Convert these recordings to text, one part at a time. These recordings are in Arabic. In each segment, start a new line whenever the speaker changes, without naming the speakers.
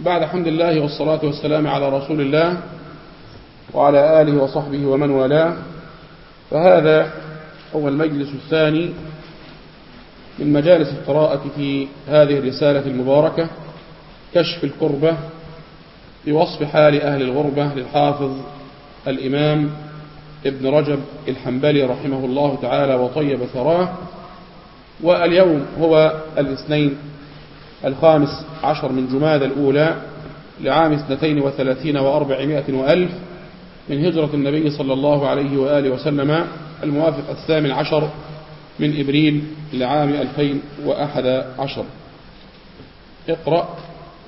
بعد حمد الله والصلاة والسلام على رسول الله وعلى آله وصحبه ومن والاه. فهذا هو المجلس الثاني من مجالس القراءة في هذه الرسالة المباركة كشف الكربة بوصف حال أهل الغربة للحافظ الإمام ابن رجب الحنبلي رحمه الله تعالى وطيب ثراه. واليوم هو الاثنين الخامس عشر من جماد الأولى لعام اثنتين وثلاثين وأربعمائة وألف من هجرة النبي صلى الله عليه وآله وسلم الموافق الثامن عشر من إبريل لعام ألفين وأحد عشر. اقرأ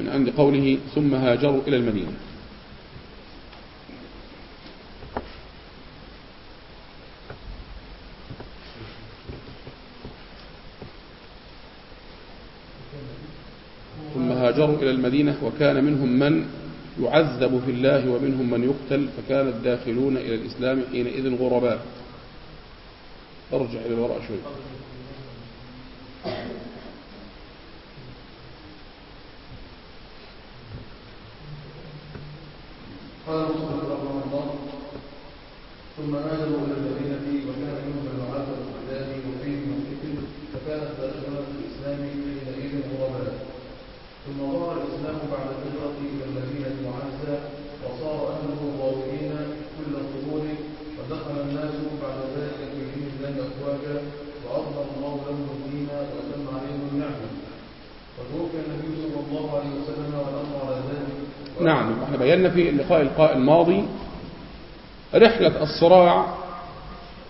من عند قوله ثم هاجروا إلى المدينة ثم هاجروا إلى المدينة وكان منهم من يعذب في الله ومنهم من يقتل فكان الداخلون إلى الإسلام حينئذ غرباء. أرجع إلى الوراء شوي.
قال مصطفى رحمه الله ثم آمنوا إلى المدينة وكان منهم من يعذب في الله وفيهم من قتل فكانت داخلة الإسلام حينئذ غرباء ثم ظهر الإسلام بعد الهجرة إلى المدينة معزة وصار أهله ظاهرين كل الظهور ودخل الناس بعد ذلك في دين الله أفواجا وأظهر الله لهم الدين وأتم عليهم النعمة وتوفي النبي صلى الله عليه وسلم والأمر على ذلك
بينا في اللقاء القاء الماضي رحلة الصراع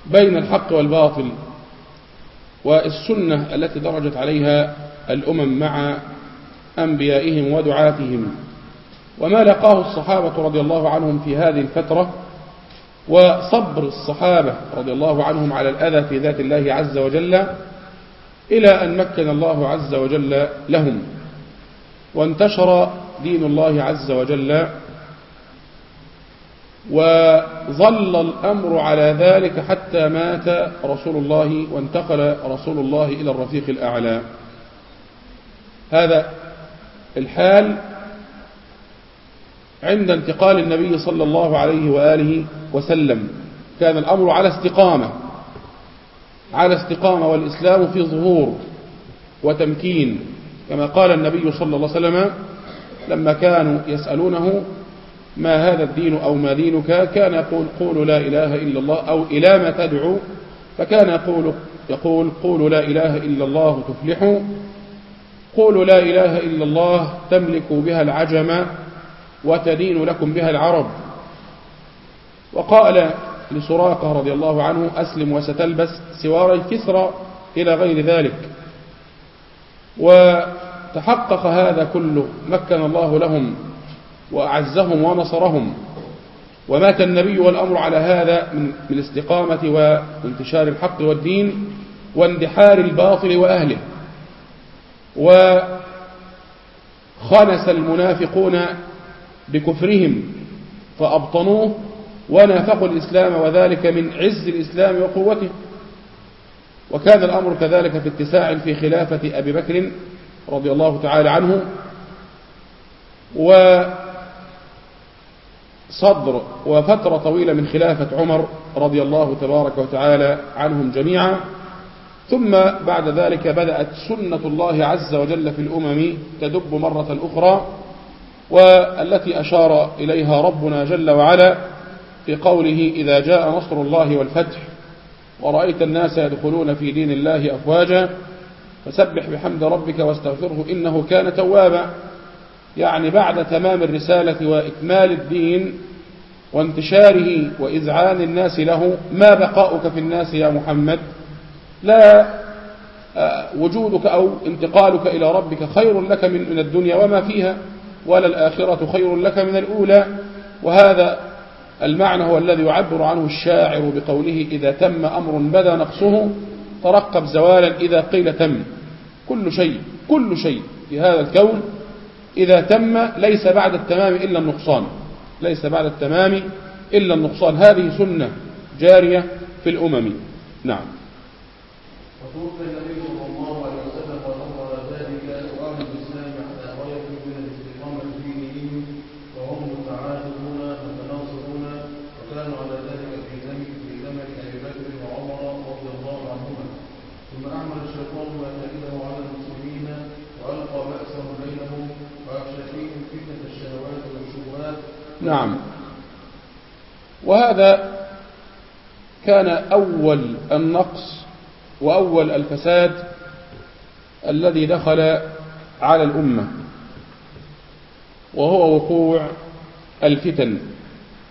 بين الحق والباطل والسنة التي درجت عليها الأمم مع أنبيائهم ودعاتهم. وما لقاه الصحابة رضي الله عنهم في هذه الفترة وصبر الصحابة رضي الله عنهم على الأذى في ذات الله عز وجل إلى أن مكن الله عز وجل لهم. وانتشر دين الله عز وجل وظل الأمر على ذلك حتى مات رسول الله وانتقل رسول الله إلى الرفيق الأعلى. هذا الحال عند انتقال النبي صلى الله عليه وآله وسلم. كان الأمر على استقامة على استقامة والإسلام في ظهور وتمكين. كما قال النبي صلى الله عليه وسلم لما كانوا يسألونه ما هذا الدين أو ما دينك كان يقول قولوا لا إله إلا الله أو إلى ما تدعو فكان يقول يقول قولوا لا إله إلا الله تفلحوا قولوا لا إله إلا الله تملكوا بها العجم وتدين لكم بها العرب. وقال لسراقة رضي الله عنه أسلم وستلبس سوار الكسرى إلى غير ذلك. وتحقق هذا كله مكن الله لهم وأعزهم ونصرهم. ومات النبي والأمر على هذا من الاستقامة وانتشار الحق والدين واندحار الباطل وأهله. وخنس المنافقون بكفرهم فأبطنوه ونافقوا الإسلام وذلك من عز الإسلام وقوته. وكان الأمر كذلك في اتساع في خلافة أبي بكر رضي الله تعالى عنه. وصدر وفترة طويلة من خلافة عمر رضي الله تبارك وتعالى عنهم جميعا. ثم بعد ذلك بدأت سنة الله عز وجل في الأمم تدب مرة أخرى والتي أشار إليها ربنا جل وعلا في قوله إذا جاء نصر الله والفتح ورأيت الناس يدخلون في دين الله أفواجا فسبح بحمد ربك واستغفره إنه كان توابا. يعني بعد تمام الرسالة وإكمال الدين وانتشاره وإذعان الناس له ما بقاؤك في الناس يا محمد؟ لا وجودك أو انتقالك إلى ربك خير لك من الدنيا وما فيها ولا الآخرة خير لك من الأولى. وهذا المعنى هو الذي يعبر عنه الشاعر بقوله إذا تم أمر بدا نقصه ترقب زوالا إذا قيل تم. كل شيء كل شيء في هذا الكون إذا تم ليس بعد التمام إلا النقصان. ليس بعد التمام إلا النقصان. هذه سنة جارية في الأمم. نعم
وتوفي النبي صلى الله عليه وسلم والامر على ذلك واهل الاسلام على غايه من الاستقامه في
نعم. وهذا كان أول النقص وأول الفساد الذي دخل على الأمة وهو وقوع الفتن.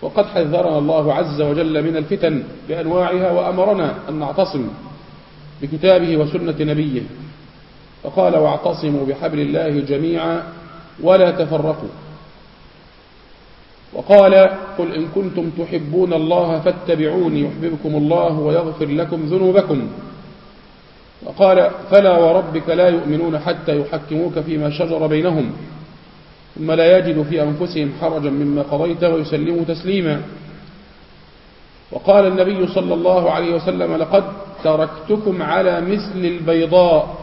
وقد حذرنا الله عز وجل من الفتن بأنواعها وأمرنا أن نعتصم بكتابه وسنة نبيه. فقال واعتصموا بحبل الله جميعا ولا تفرقوا. وقال قل إن كنتم تحبون الله فاتبعوني يحببكم الله ويغفر لكم ذنوبكم. وقال فلا وربك لا يؤمنون حتى يحكموك فيما شجر بينهم ثم لا يجدوا في أنفسهم حرجا مما قضيت ويسلموا تسليما. وقال النبي صلى الله عليه وسلم لقد تركتكم على مثل البيضاء.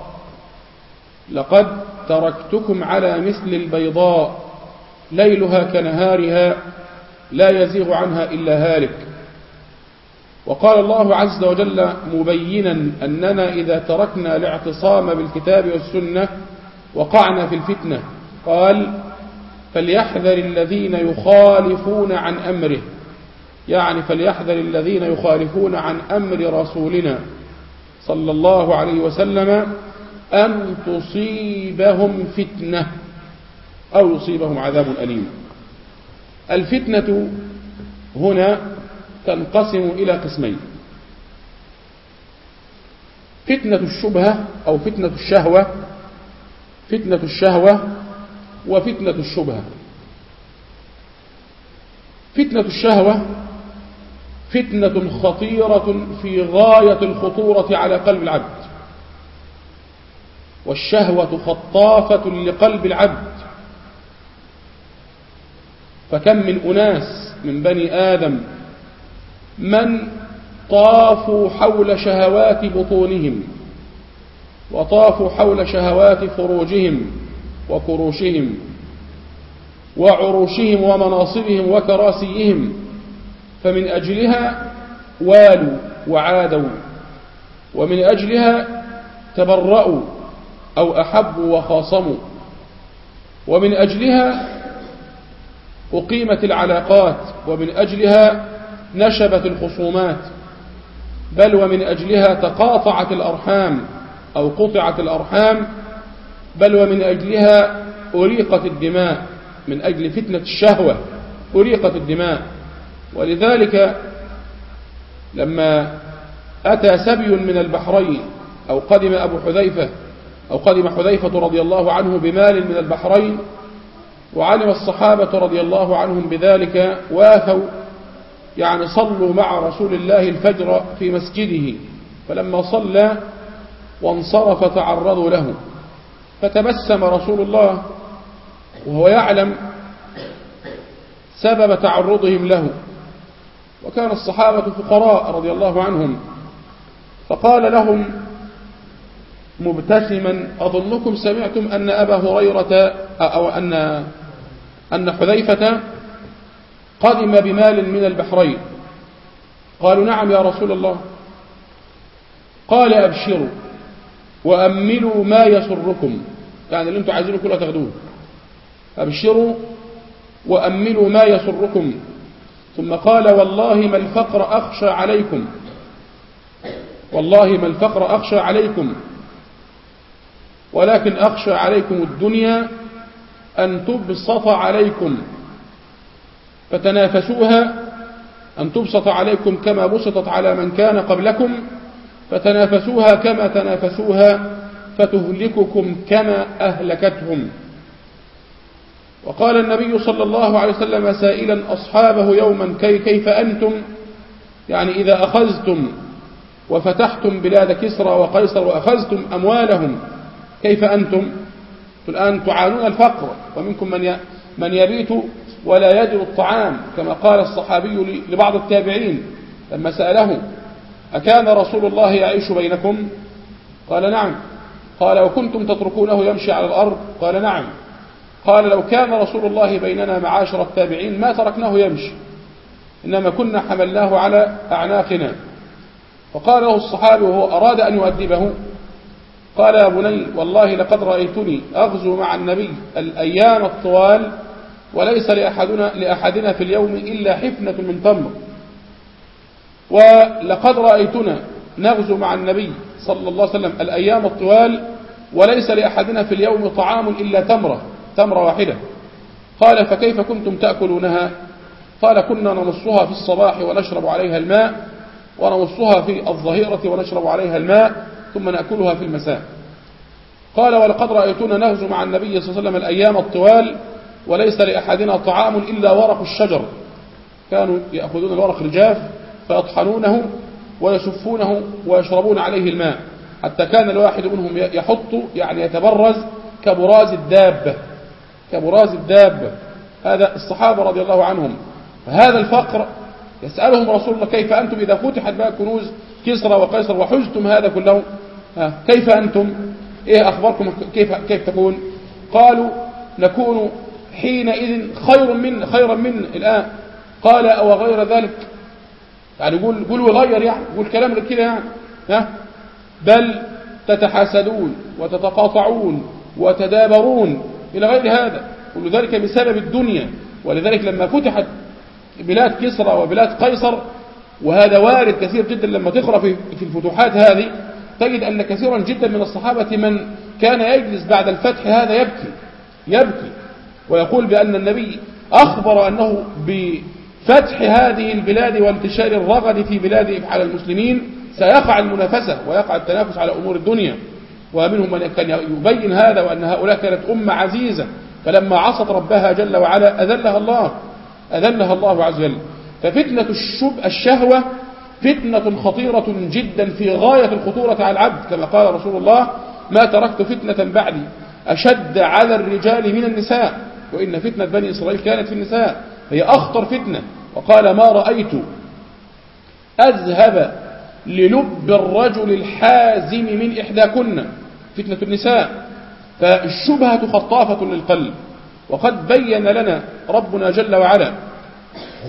لقد تركتكم على مثل البيضاء. ليلها كنهارها لا يزيغ عنها إلا هالك. وقال الله عز وجل مبينا أننا إذا تركنا الاعتصام بالكتاب والسنة وقعنا في الفتنة قال فليحذر الذين يخالفون عن أمره. يعني فليحذر الذين يخالفون عن أمر رسولنا صلى الله عليه وسلم أن تصيبهم فتنة. أو يصيبهم عذاب أليم. الفتنة هنا تنقسم إلى قسمين. فتنة الشبهة أو فتنة الشهوة. فتنة الشهوة وفتنة الشبهة. فتنة الشهوة فتنة خطيرة في غاية الخطورة على قلب العبد. والشهوة خطافة لقلب العبد. فكم من أناس من بني آدم من طافوا حول شهوات بطونهم وطافوا حول شهوات فروجهم وكروشهم وعروشهم ومناصبهم وكراسيهم فمن أجلها والوا وعادوا ومن أجلها تبرأوا أو أحبوا وخاصموا ومن أجلها أقيمت العلاقات ومن أجلها نشبت الخصومات بل ومن أجلها تقاطعت الأرحام أو قطعت الأرحام بل ومن أجلها أريقت الدماء من أجل فتنة الشهوة أريقت الدماء. ولذلك لما أتى سبي من البحرين أو قدم أبو حذيفة أو قدم حذيفة رضي الله عنه بمال من البحرين وعلم الصحابة رضي الله عنهم بذلك وافوا يعني صلوا مع رسول الله الفجر في مسجده فلما صلى وانصرف تعرضوا له فتبسم رسول الله وهو يعلم سبب تعرضهم له. وكان الصحابة فقراء رضي الله عنهم فقال لهم مبتسما أظنكم سمعتم أن أبا هريرة أو أن أن حذيفة قدم بمال من البحرين. قالوا نعم يا رسول الله. قال أبشروا وأملوا ما يسركم. يعني اللي أنتم عايزينه كله تاخدوه أبشروا وأملوا ما يسركم. ثم قال والله ما الفقر أخشى عليكم. والله ما الفقر أخشى عليكم. ولكن أخشى عليكم الدنيا أن تبسط عليكم فتنافسوها أن تبسط عليكم كما بسطت على من كان قبلكم فتنافسوها كما تنافسوها فتهلككم كما أهلكتهم. وقال النبي صلى الله عليه وسلم سائلا أصحابه يوما كي كيف أنتم؟ يعني إذا أخذتم وفتحتم بلاد كسرى وقيصر وأخذتم أموالهم كيف أنتم؟ الآن تعانون الفقر ومنكم من من يبيت ولا يجد الطعام كما قال الصحابي لبعض التابعين لما سأله أكان رسول الله يعيش بينكم؟ قال نعم. قال وكنتم تتركونه يمشي على الأرض؟ قال نعم. قال لو كان رسول الله بيننا معاشر التابعين ما تركناه يمشي إنما كنا حملناه على أعناقنا. فقال له الصحابي وهو أراد أن يؤدبه قال يا بني والله لقد رأيتني أغزو مع النبي الأيام الطوال وليس لأحدنا, لأحدنا في اليوم إلا حفنة من تمر. ولقد رأيتنا نغزو مع النبي صلى الله عليه وسلم الأيام الطوال وليس لأحدنا في اليوم طعام إلا تمرة تمرة واحدة. قال فكيف كنتم تأكلونها؟ قال كنا نمصها في الصباح ونشرب عليها الماء ونمصها في الظهيرة ونشرب عليها الماء ثم نأكلها في المساء. قال ولقد رأيتنا نغزو مع النبي صلى الله عليه وسلم الأيام الطوال وليس لأحدنا طعام إلا ورق الشجر. كانوا يأخذون الورق الجاف فيطحنونه ويشفونه ويشربون عليه الماء حتى كان الواحد منهم يحط يعني يتبرز كبراز الدابة. كبراز الدابة. هذا الصحابة رضي الله عنهم. هذا الفقر يسألهم رسول الله كيف أنتم إذا فتحت بقى كنوز كسرى وقيصر وحزتم هذا كله؟ كيف أنتم؟ إيه أخباركم؟ كيف, كيف تكون؟ قالوا نكون حينئذ خير من خيرا من الآن. قال أو غير ذلك؟ يعني يقول قول وغير يعني قول كلام كده يعني ها؟ بل تتحاسدون وتتقاطعون وتدابرون إلى غير هذا. كل ذلك بسبب الدنيا. ولذلك لما فتحت بلاد كسرى وبلاد قيصر وهذا وارد كثير جدا لما تقرأ في الفتوحات هذه تجد أن كثيرا جدا من الصحابة من كان يجلس بعد الفتح هذا يبكي يبكي ويقول بأن النبي أخبر أنه بفتح هذه البلاد وانتشار الرغد في بلاد على المسلمين سيقع المنافسة ويقع التنافس على أمور الدنيا. ومنهم من كان يبين هذا وأن هؤلاء كانت أمة عزيزة. فلما عصت ربها جل وعلا أذلها الله أذلها الله عز وجل. ففتنة الشب الشهوة فتنة خطيرة جدا في غاية الخطورة على العبد كما قال رسول الله ما تركت فتنة بعدي أشد على الرجال من النساء وإن فتنة بني إسرائيل كانت في النساء هي أخطر فتنة. وقال ما رأيت أذهب للب الرجل الحازم من إحداكن فتنة النساء. فالشبهة خطافة للقلب. وقد بين لنا ربنا جل وعلا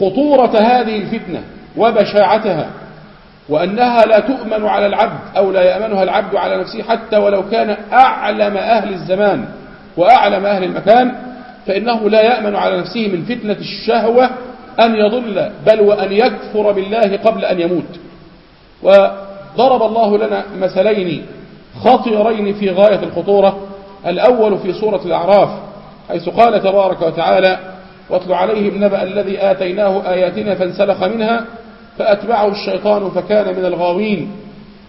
خطورة هذه الفتنة وبشاعتها وأنها لا تؤمن على العبد أو لا يأمنها العبد على نفسه حتى ولو كان أعلم أهل الزمان وأعلم أهل المكان فإنه لا يأمن على نفسه من فتنة الشهوة أن يضل بل وأن يكفر بالله قبل أن يموت. وضرب الله لنا مثلين خطيرين في غاية الخطورة. الأول في سورة الأعراف حيث قال تبارك وتعالى واتل عليهم نبأ الذي آتيناه آياتنا فانسلخ منها فأتبعه الشيطان فكان من الغاوين.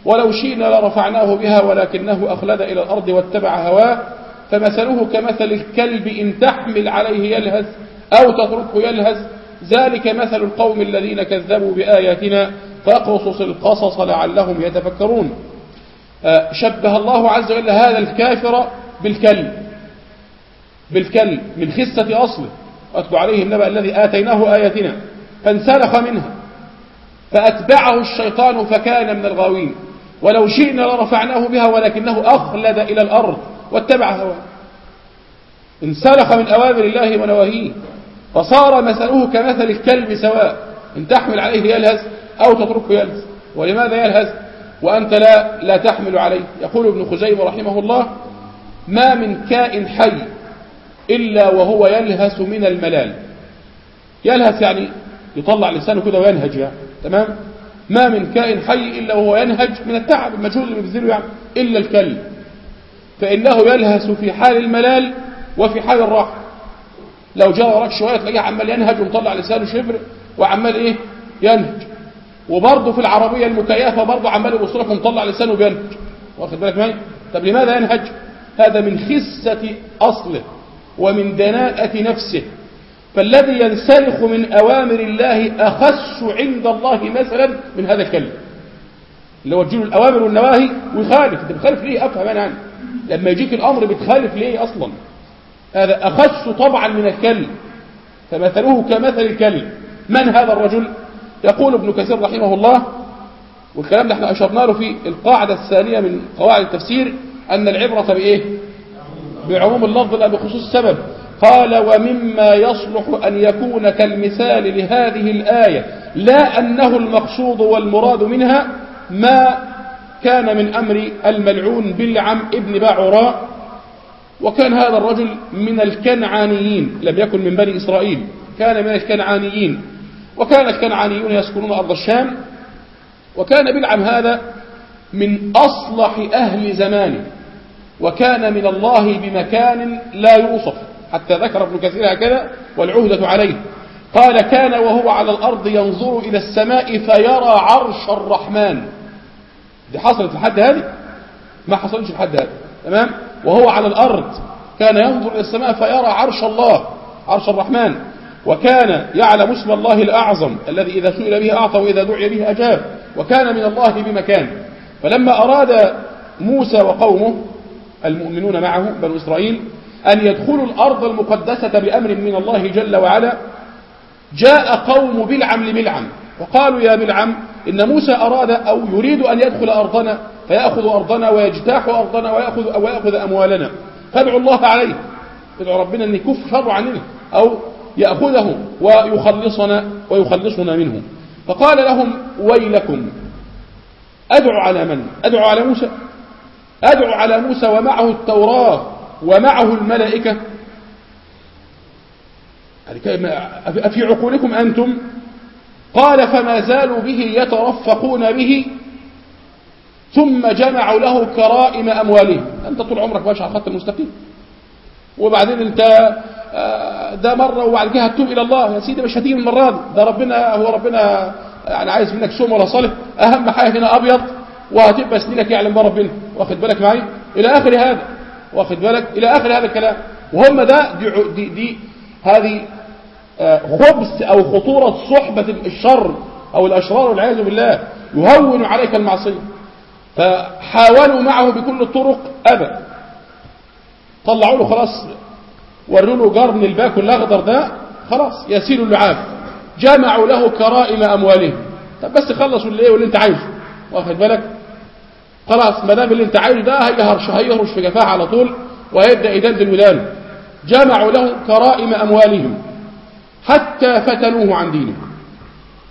ولو شئنا لرفعناه بها ولكنه أخلد إلى الأرض واتبع هواه فمثله كمثل الكلب إن تحمل عليه يلهث أو تتركه يلهث ذلك مثل القوم الذين كذبوا بآياتنا فأقصص القصص لعلهم يتفكرون. شبه الله عز وجل هذا الكافر بالكلب بالكلب من خسة أصله. واتلو عليه النبأ الذي آتيناه آياتنا فانسلخ منها. فأتبعه الشيطان فكان من الغاوين. ولو شئنا لرفعناه بها ولكنه أخلد إلى الأرض واتبع هواه. انسلخ من أوامر الله ونواهيه فصار مثله كمثل الكلب سواء. إن تحمل عليه يلهث أو تتركه يلهث. ولماذا يلهث؟ وأنت لا, لا تحمل عليه. يقول ابن خزيمة رحمه الله ما من كائن حي إلا وهو يلهث من الملال. يلهث يعني يطلع لسانه كده وينهج يعني. تمام؟ ما من كائن حي إلا وهو ينهج من التعب المجهود اللي بيبذله يعني إلا الكلب فإنه يلهث في حال الملال وفي حال الراحة. لو جاء وراك شوية تلاقيه عمال ينهج ومطلع لسانه شبر وعمال إيه؟ ينهج. وبرضه في العربية المكيفة برضه عمال يبص لك ومطلع لسانه بينهج واخد بالك معي؟ طب لماذا ينهج؟ هذا من خسة أصله ومن دناءة نفسه. فالذي ينسلخ من أوامر الله أخس عند الله مثلا من هذا الكلب. اللي هو تجيله الأوامر والنواهي ويخالف. أنت بتخالف ليه؟ أفهم أنا. عنه لما يجيك الأمر بتخالف ليه أصلا؟ هذا أخس طبعا من الكلب. فمثله كمثل الكلب. من هذا الرجل؟ يقول ابن كثير رحمه الله والكلام ده إحنا أشرنا له في القاعدة الثانية من قواعد التفسير أن العبرة بإيه؟ بعموم اللفظ لا بخصوص السبب. قال ومما يصلح أن يكون كالمثال لهذه الآية لا أنه المقصود والمراد منها ما كان من أمر الملعون بلعم ابن باعوراء وكان هذا الرجل من الكنعانيين لم يكن من بني إسرائيل كان من الكنعانيين وكان الكنعانيون يسكنون أرض الشام وكان بلعم هذا من أصلح أهل زمانه وكان من الله بمكان لا يوصف. حتى ذكر ابن كثير هكذا والعهدة عليه. قال كان وهو على الأرض ينظر إلى السماء فيرى عرش الرحمن. دي حصلت لحد هذه؟ ما حصلتش لحد هذه. تمام؟ وهو على الأرض كان ينظر إلى السماء فيرى عرش الله عرش الرحمن. وكان يعلم اسم الله الأعظم الذي إذا سئل به أعطى وإذا دعي به أجاب. وكان من الله بمكان. فلما أراد موسى وقومه المؤمنون معه بنو إسرائيل أن يدخلوا الأرض المقدسة بأمر من الله جل وعلا. جاء قوم بلعم لبلعم وقالوا يا بلعم إن موسى أراد أو يريد أن يدخل أرضنا فيأخذ أرضنا ويجتاح أرضنا ويأخذ, ويأخذ أموالنا. فادعوا الله عليه. ادعوا ربنا أن يكف شر عننا أو يأخذه ويخلصنا ويخلصنا منه فقال لهم ويلكم. أدعو على من؟ أدعو على موسى. أدعو على موسى ومعه التوراة. ومعه الملائكة. أفي عقولكم أنتم؟ قال فما زالوا به يترفقون به ثم جمعوا له كرائم أموالهم. أنت طول عمرك ماشي على الخط المستقيم. وبعدين أنت ده مرة وبعد كده هتتوب إلى الله. يا سيدي مش هتيجي المرة دي. ده ربنا هو ربنا يعني عايز منك سوم ولا صالح أهم حاجة هنا أبيض وهتبقى سنينك يعلم بها ربنا واخد بالك معي؟ إلى آخر هذا. واخد بالك إلى آخر هذا الكلام. وهم ده دي, دي, دي هذه خبث أو خطورة صحبة الشر أو الأشرار والعياذ بالله. يهون عليك المعصية. فحاولوا معه بكل الطرق أبى طلعوا له خلاص وروا له جرن الباكو الأخضر ده خلاص يسيل اللعاب. جمعوا له كرائم أموالهم. طب بس خلصوا اللي إيه واللي أنت عايزه. واخد بالك؟ خلاص ما دام اللي انت عايزه ده هيهرش هيهرش في جفاه على طول وهيبدأ يدندن ودانه جمعوا له كرائم أموالهم حتى فتنوه عن دينه.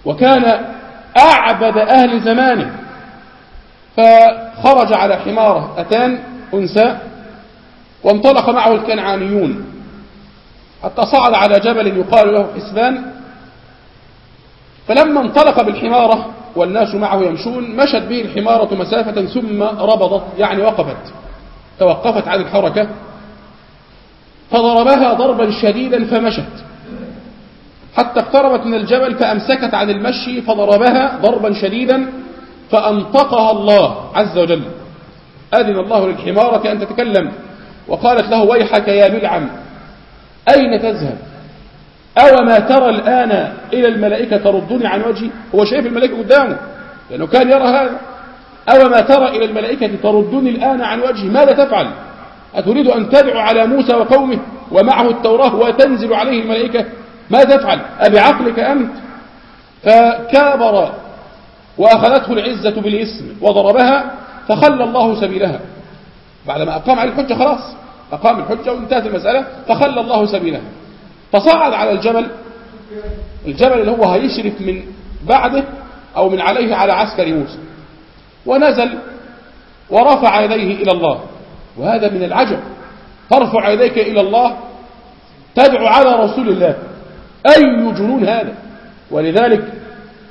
وكان أعبد أهل زمانه. فخرج على حماره أتان أنثى وانطلق معه الكنعانيون. حتى صعد على جبل يقال له حسبان. فلما انطلق بالحمارة والناس معه يمشون مشت به الحمارة مسافة ثم ربضت يعني وقفت. توقفت عن الحركة. فضربها ضربا شديدا فمشت. حتى اقتربت من الجبل فأمسكت عن المشي فضربها ضربا شديدا فأنطقها الله عز وجل. أذن الله للحمارة أن تتكلم. وقالت له ويحك يا بلعم أين تذهب؟ أو ما ترى الآن إلى الملائكة تردني عن وجهي؟ هو شايف الملائكة قدامه لأنه كان يرى هذا. أو ما ترى إلى الملائكة تردني الآن عن وجهي؟ ماذا تفعل؟ أتريد أن تدعو على موسى وقومه ومعه التوراة وتنزل عليه الملائكة؟ ماذا تفعل؟ أبعقلك أنت؟ فكابر وأخذته العزة بالاسم وضربها فخلى الله سبيلها. بعدما أقام عليه الحجة خلاص أقام الحجة وانتهت المسألة فخلى الله سبيلها. فصعد على الجبل الجبل اللي هو هيشرف من بعده أو من عليه على عسكر موسى. ونزل ورفع يديه إلى الله. وهذا من العجب. ترفع يديك إلى الله تدعو على رسول الله. أي جنون هذا؟ ولذلك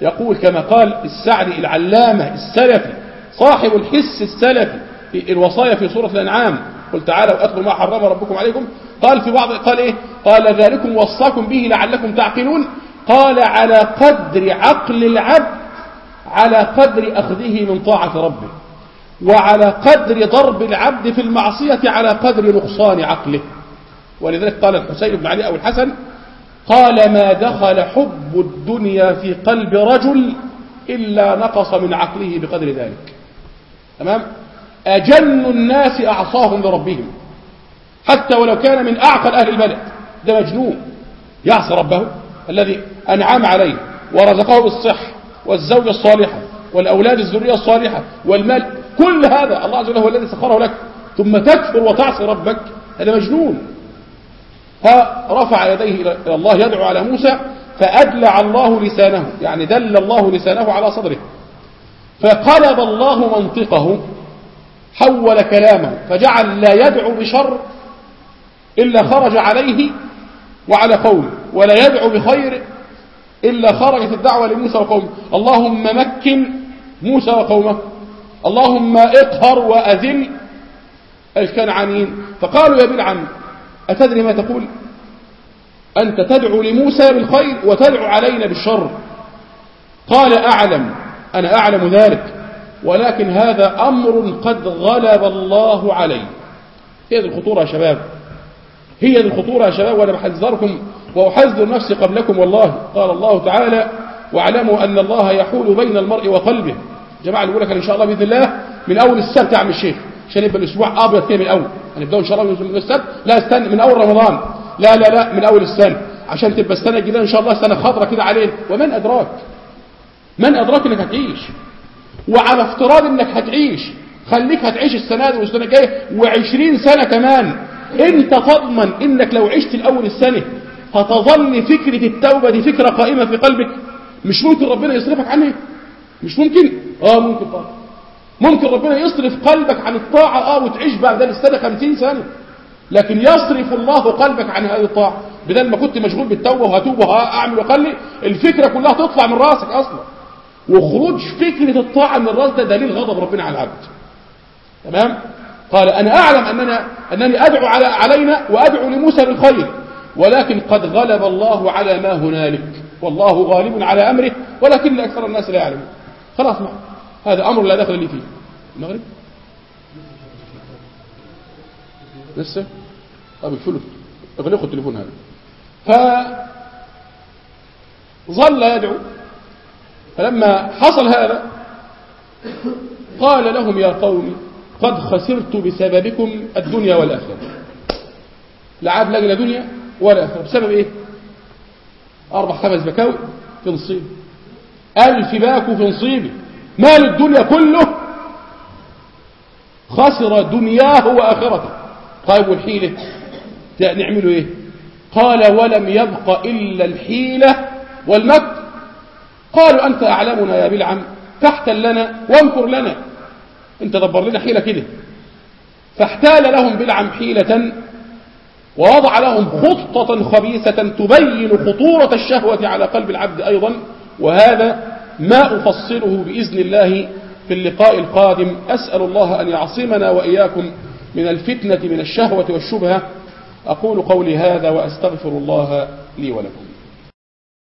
يقول كما قال السعدي العلامة السلفي صاحب الحس السلفي في الوصايا في سورة الأنعام. قل تعالوا وأتلوا ما حرم ربكم عليكم. قال في بعض قال إيه؟ قال ذلكم وصاكم به لعلكم تعقلون. قال على قدر عقل العبد على قدر أخذه من طاعة ربه وعلى قدر ضرب العبد في المعصية على قدر نقصان عقله. ولذلك قال الحسين بن علي أو الحسن قال ما دخل حب الدنيا في قلب رجل إلا نقص من عقله بقدر ذلك. تمام؟ أجن الناس أعصاهم لربهم. حتى ولو كان من أعقل أهل البلد. ده مجنون. يعصي ربه الذي أنعم عليه ورزقه بالصحة والزوجة الصالحة والأولاد الذرية الصالحة والمال. كل هذا الله عز وجل هو الذي سخره لك. ثم تكفر وتعصي ربك. هذا مجنون. فرفع يديه إلى الله يدعو على موسى فأدلع الله لسانه. يعني دل الله لسانه على صدره. فقلب الله منطقه حول كلامه فجعل لا يدعو بشر إلا خرج عليه وعلى قومه ولا يدعو بخير إلا خرجت الدعوة لموسى وقومه. اللهم مكن موسى وقومه. اللهم اقهر وأذل الكنعانيين. فقالوا يا بلعم أتدري ما تقول؟ أنت تدعو لموسى بالخير وتدعو علينا بالشر. قال أعلم أنا أعلم ذلك ولكن هذا أمر قد غلب الله علي هي دي الخطورة يا شباب. هي الخطورة يا شباب وأنا بحذركم وأحذر نفسي قبلكم والله. قال الله تعالى واعلموا أن الله يحول بين المرء وقلبه. جماعة اللي لك إن شاء الله بإذن الله من أول السبت يا عم الشيخ عشان يبقى الأسبوع أبيض كده من الأول. هنبدأ إن شاء الله من السبت لا استنى من أول رمضان. لا لا لا من أول السنة. عشان تبقى السنة الجديدة إن شاء الله سنة خضرة كده علينا ومن أدراك؟ من أدراك إنك هتعيش؟ وعلى افتراض إنك هتعيش. خليك هتعيش السنة دي والسنة الجاية وعشرين سنة كمان. انت تضمن إنك لو عشت الأول السنة هتظل فكرة التوبة دي فكرة قائمة في قلبك. مش ممكن ربنا يصرفك عنها. مش ممكن. آه ممكن طبعا ممكن ربنا يصرف قلبك عن الطاعة آه وتعيش بعد السنة خمسين سنة. لكن يصرف الله قلبك عن هذه الطاعة. بدل ما كنت مشغول بالتوبة وهتوب وهعمل واخلي الفكرة كلها تطلع من راسك أصلا. وخروج فكرة الطاعة من الراس ده دليل غضب ربنا على العبد. تمام؟ قال أنا أعلم أننا أنني أدعو على علينا وأدعو لموسى بالخير ولكن قد غلب الله على ما هنالك والله غالب على أمره ولكن أكثر الناس لا يعلمون. خلاص ما. هذا أمر لا دخل لي فيه. المغرب؟ لسه؟ طب اقفلوا اغلقوا التليفون هذا. فظل يدعو. فلما حصل هذا قال لهم يا قوم قد خسرت بسببكم الدنيا والآخرة. لا عاد دنيا ولا آخرة بسبب إيه؟ أربع خمس بكاوي في نصيب. ألف باكو في نصيبي مال الدنيا كله خسر دنياه وآخرته. طيب والحيلة؟ نعمله إيه؟ قال ولم يبق إلا الحيلة والمكر قالوا أنت أعلمنا يا بلعم. فاحتل لنا وامكر لنا. انت دبر لنا حيلة كده. فاحتال لهم بلعم حيلة ووضع لهم خطة خبيثة تبين خطورة الشهوة على قلب العبد أيضا. وهذا ما أفصله بإذن الله في اللقاء القادم. أسأل الله أن يعصمنا وإياكم من الفتنة من الشهوة والشبهة. أقول قولي هذا وأستغفر الله لي ولكم.